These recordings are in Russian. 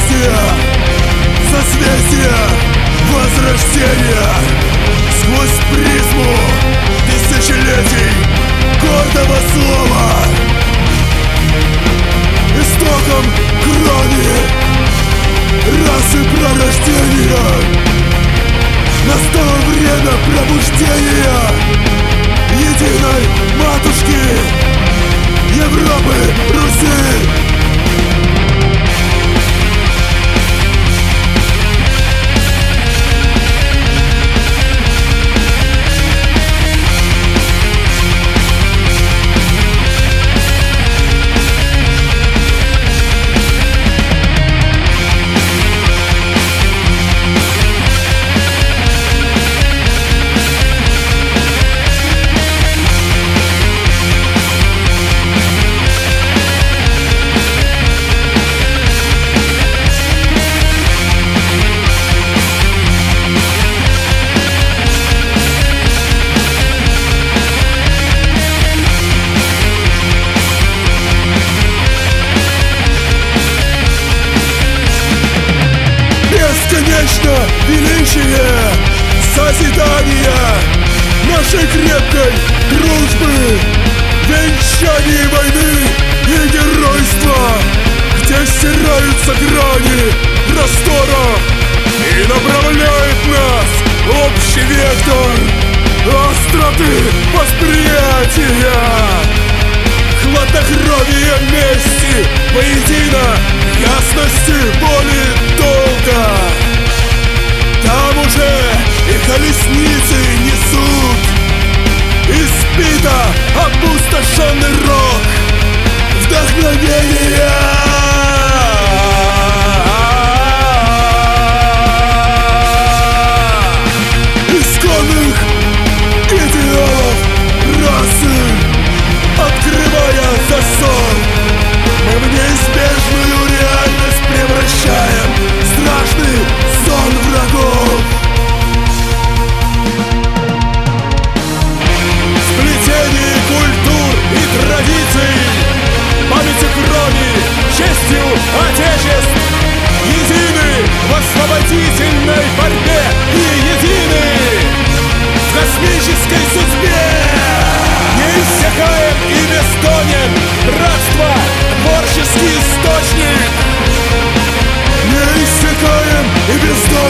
созвездие, созвездие! Возрождение, Сквозь призму тысячелетий гордого слова! Истоком крови! Расы пророждения! Настало время пробуждения! Бесконечно величие созидания Нашей крепкой дружбы. Венчание войны и геройства Где стираются грани простора И направляет нас общий вектор Остроты восприятия. Хладнокровие мести Воедино Опустошенный рог Вдохновение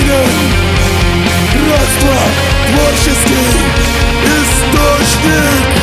Украины Братство, творческий источник.